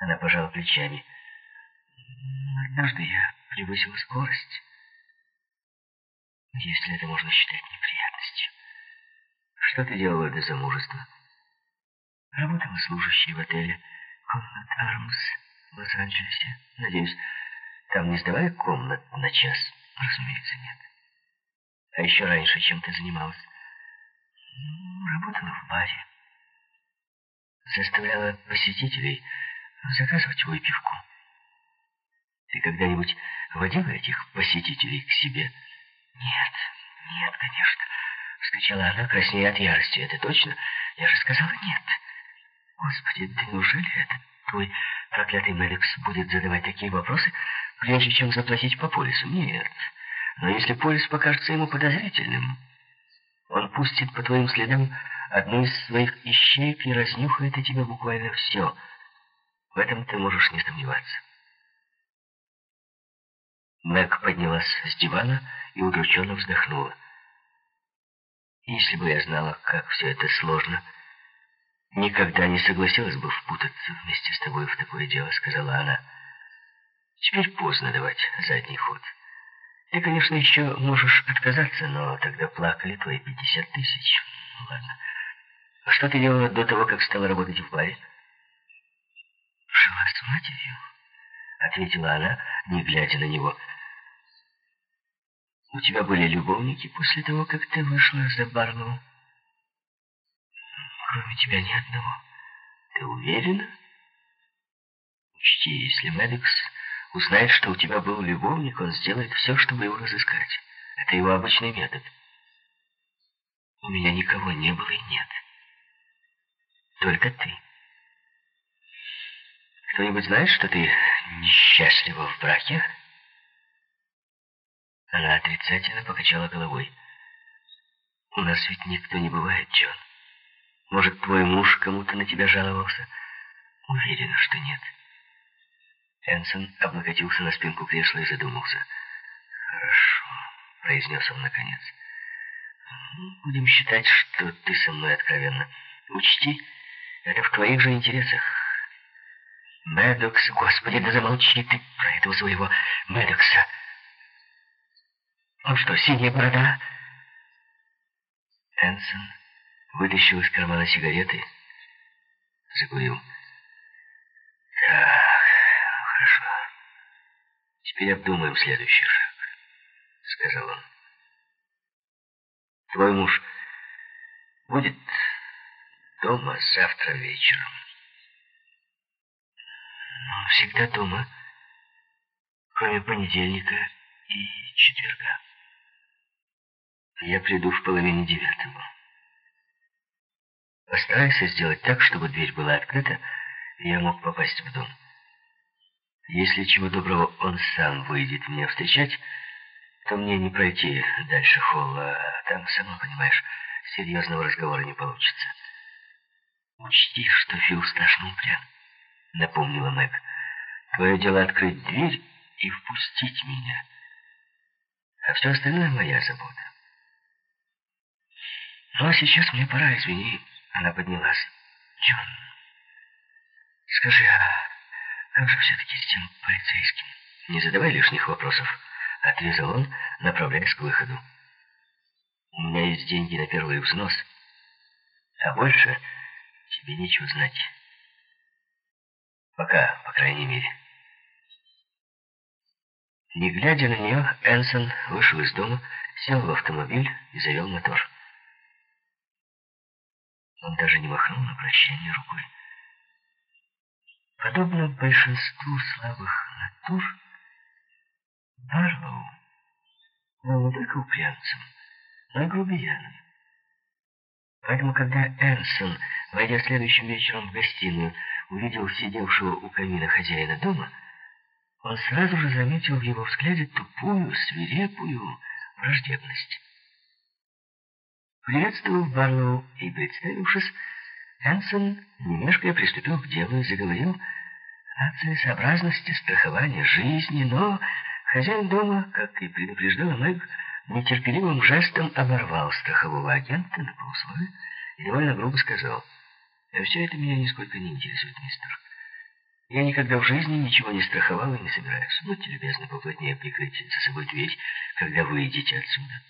Она пожала плечами. Однажды я превысила скорость, если это можно считать неприятностью. Что ты делала до замужества? Работала служащей в отеле «Комнат Армс» в Лос-Анджелесе. Надеюсь, там не сдавали комнат на час? Разумеется, нет. А еще раньше чем ты занималась? Работала в баре. Заставляла посетителей заказывать выпивку. Ты когда-нибудь водила этих посетителей к себе? Нет, нет, конечно. Вскричала она, краснея от ярости. Это точно? Я же сказала нет. Господи, да неужели этот твой проклятый Медекс будет задавать такие вопросы, прежде чем заплатить по полису? Нет. Но если полис покажется ему подозрительным, он пустит по твоим следам одну из своих ищеек и разнюхает о тебе буквально все. В этом ты можешь не сомневаться. Мэг поднялась с дивана и удрученно вздохнула. Если бы я знала, как все это сложно, никогда не согласилась бы впутаться вместе с тобой в такое дело, сказала она. Теперь поздно давать задний ход. Ты, конечно, еще можешь отказаться, но тогда плакали твои пятьдесят тысяч. Ладно. А что ты делала до того, как стала работать в баре? Матерью, ответила она, не глядя на него. У тебя были любовники после того, как ты вышла за Барлоу? Кроме тебя ни одного. Ты уверена? Учти, если Медекс узнает, что у тебя был любовник, он сделает все, чтобы его разыскать. Это его обычный метод. У меня никого не было и нет. Только ты. Кто-нибудь знает, что ты несчастлива в браке? Она отрицательно покачала головой. «У нас ведь никто не бывает, Джон. Может, твой муж кому-то на тебя жаловался?» «Уверена, что нет». Энсон облокотился на спинку кресла и задумался. «Хорошо», — произнес он наконец. «Будем считать, что ты со мной откровенна. Учти, это в твоих же интересах. Медокс, господи, да замолчи ты про этого своего Медокса!» «Ну что, синяя борода?» Энсон вытащил из кармана сигареты, закурил. «Так, хорошо. Теперь обдумаем следующий шаг», — сказал он. «Твой муж будет дома завтра вечером?» «Он всегда дома, кроме понедельника и четверга». Я приду в половине девятого. Постарайся сделать так, чтобы дверь была открыта, и я мог попасть в дом. Если чего доброго он сам выйдет меня встречать, то мне не пройти дальше холла, а там, сама понимаешь, серьезного разговора не получится. Учти, что Фил страшно упрям, напомнила Мэг. Твое дело открыть дверь и впустить меня, а все остальное моя забота. Ну, а сейчас мне пора, извини. Она поднялась. Джон, скажи, а как же все-таки с тем полицейским? Не задавай лишних вопросов. Отрезал он, направляясь к выходу. У меня есть деньги на первый взнос. А больше тебе нечего знать. Пока, по крайней мере. Не глядя на нее, Энсон вышел из дома, сел в автомобиль и завел мотор. Он даже не махнул на прощание рукой. Подобно большинству слабых натур, Барлоу был не только упрямцем, но и грубияном. Поэтому, когда Энсон, войдя следующим вечером в гостиную, увидел сидевшего у камина хозяина дома, он сразу же заметил в его взгляде тупую, свирепую враждебность. Приветствовав Барлоу и представившись, Энсон, немешкая приступил к делу и заговорил о целесообразности страхования жизни, но хозяин дома, как и предупреждала Мэг, нетерпеливым жестом оборвал страхового агента на полусловие и довольно грубо сказал, «Все это меня нисколько не интересует, мистер. Я никогда в жизни ничего не страховал и не собираюсь. Будьте любезны, поплотнее прикрыть за собой дверь, когда вы идете отсюда.